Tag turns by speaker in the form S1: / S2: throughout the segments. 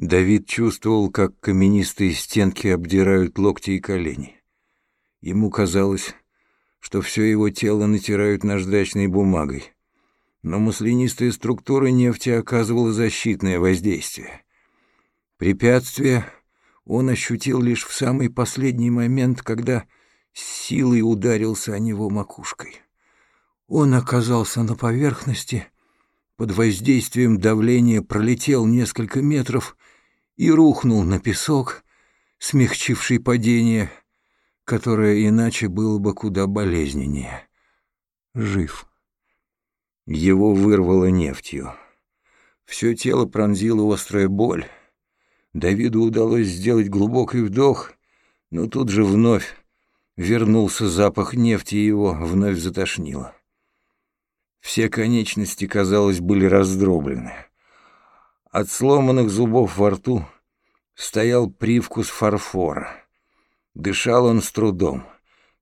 S1: Давид чувствовал, как каменистые стенки обдирают локти и колени. Ему казалось, что все его тело натирают наждачной бумагой. Но маслянистая структура нефти оказывала защитное воздействие. Препятствие он ощутил лишь в самый последний момент, когда силой ударился о него макушкой. Он оказался на поверхности, под воздействием давления пролетел несколько метров и рухнул на песок, смягчивший падение, которое иначе было бы куда болезненнее. Жив. Его вырвало нефтью. Все тело пронзила острая боль. Давиду удалось сделать глубокий вдох, но тут же вновь вернулся запах нефти, и его вновь затошнило. Все конечности, казалось, были раздроблены. От сломанных зубов во рту стоял привкус фарфора. Дышал он с трудом.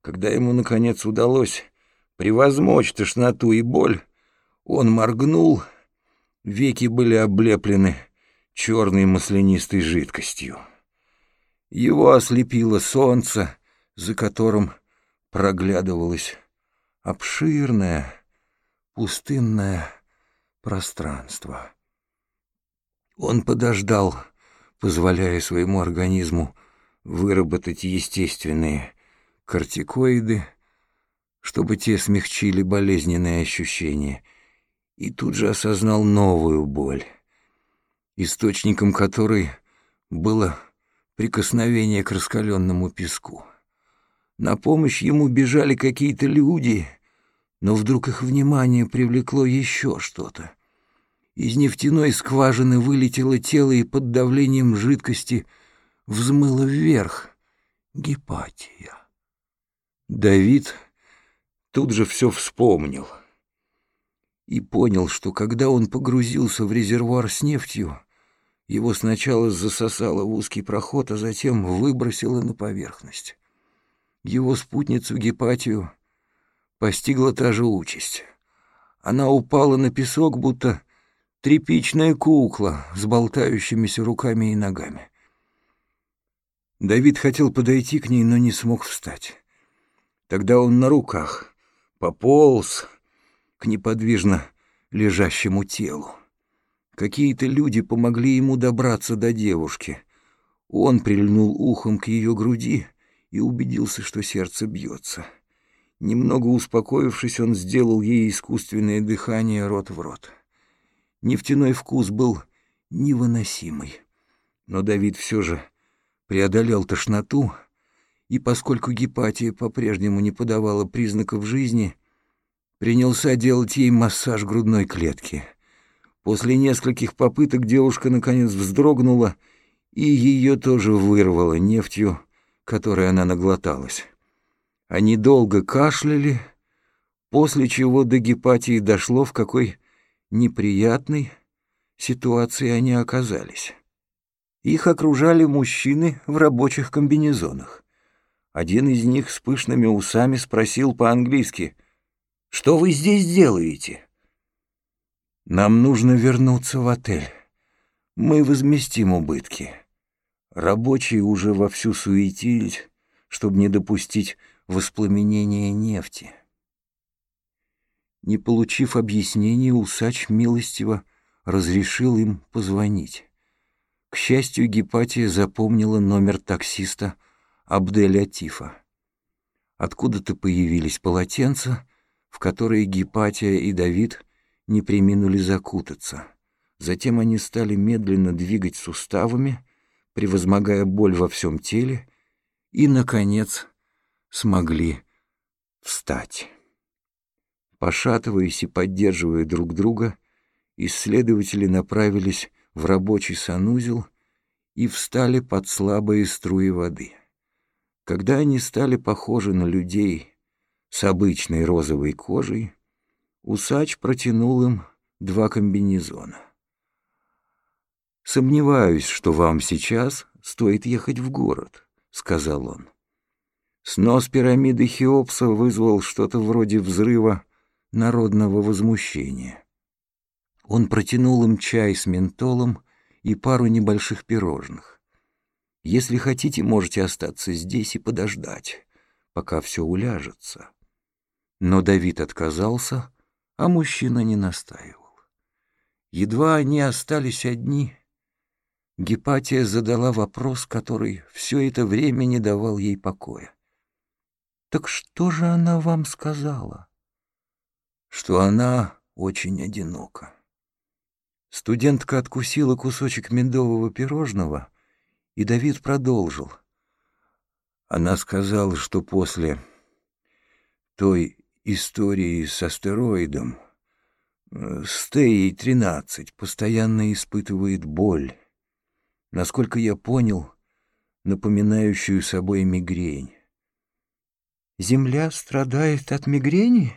S1: Когда ему, наконец, удалось превозмочь тошноту и боль, он моргнул, веки были облеплены черной маслянистой жидкостью. Его ослепило солнце, за которым проглядывалось обширное, пустынное пространство. Он подождал, позволяя своему организму выработать естественные кортикоиды, чтобы те смягчили болезненные ощущения, и тут же осознал новую боль, источником которой было прикосновение к раскаленному песку. На помощь ему бежали какие-то люди, но вдруг их внимание привлекло еще что-то. Из нефтяной скважины вылетело тело и под давлением жидкости взмыло вверх. Гепатия. Давид тут же все вспомнил и понял, что когда он погрузился в резервуар с нефтью, его сначала засосало в узкий проход, а затем выбросило на поверхность. Его спутницу Гепатию постигла та же участь. Она упала на песок, будто тряпичная кукла с болтающимися руками и ногами. Давид хотел подойти к ней, но не смог встать. Тогда он на руках пополз к неподвижно лежащему телу. Какие-то люди помогли ему добраться до девушки. Он прильнул ухом к ее груди и убедился, что сердце бьется. Немного успокоившись, он сделал ей искусственное дыхание рот в рот. Нефтяной вкус был невыносимый. Но Давид все же преодолел тошноту, и поскольку Гепатия по-прежнему не подавала признаков жизни, принялся делать ей массаж грудной клетки. После нескольких попыток девушка наконец вздрогнула, и ее тоже вырвало нефтью, которой она наглоталась. Они долго кашляли, после чего до Гепатии дошло, в какой неприятной ситуации они оказались. Их окружали мужчины в рабочих комбинезонах. Один из них с пышными усами спросил по-английски, «Что вы здесь делаете?» «Нам нужно вернуться в отель. Мы возместим убытки». Рабочие уже вовсю суетились, чтобы не допустить воспламенения нефти. Не получив объяснений, усач милостиво разрешил им позвонить. К счастью, Гепатия запомнила номер таксиста Абделя Тифа. Откуда-то появились полотенца, в которые Гепатия и Давид не приминули закутаться. Затем они стали медленно двигать суставами, превозмогая боль во всем теле, и, наконец, смогли встать. Пошатываясь и поддерживая друг друга, исследователи направились в рабочий санузел и встали под слабые струи воды. Когда они стали похожи на людей с обычной розовой кожей, усач протянул им два комбинезона. «Сомневаюсь, что вам сейчас стоит ехать в город», — сказал он. Снос пирамиды Хеопса вызвал что-то вроде взрыва народного возмущения. Он протянул им чай с ментолом и пару небольших пирожных. Если хотите, можете остаться здесь и подождать, пока все уляжется. Но Давид отказался, а мужчина не настаивал. Едва они остались одни, Гепатия задала вопрос, который все это время не давал ей покоя. «Так что же она вам сказала?» «Что она очень одинока». Студентка откусила кусочек медового пирожного, и Давид продолжил. Она сказала, что после той истории с астероидом э, Стеей-13 постоянно испытывает боль насколько я понял, напоминающую собой мигрень. «Земля страдает от мигрени?»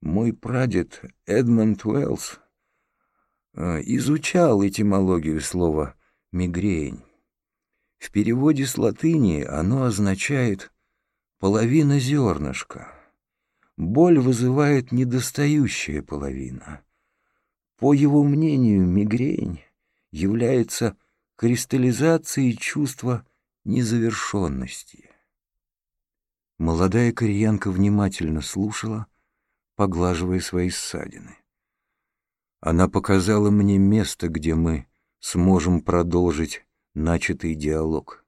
S1: Мой прадед Эдмонд Уэллс э, изучал этимологию слова «мигрень». В переводе с латыни оно означает «половина зернышка». Боль вызывает недостающая половина. По его мнению, мигрень является кристаллизации чувства незавершенности. Молодая кореянка внимательно слушала, поглаживая свои ссадины. Она показала мне место, где мы сможем продолжить начатый диалог.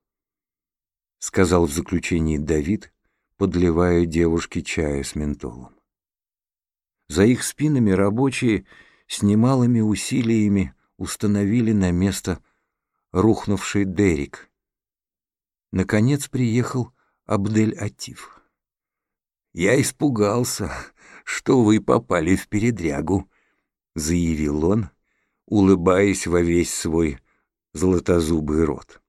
S1: Сказал в заключении Давид, подливая девушке чая с ментолом. За их спинами рабочие с немалыми усилиями установили на место рухнувший Дерек. Наконец приехал Абдель-Атиф. «Я испугался, что вы попали в передрягу», — заявил он, улыбаясь во весь свой золотозубый рот.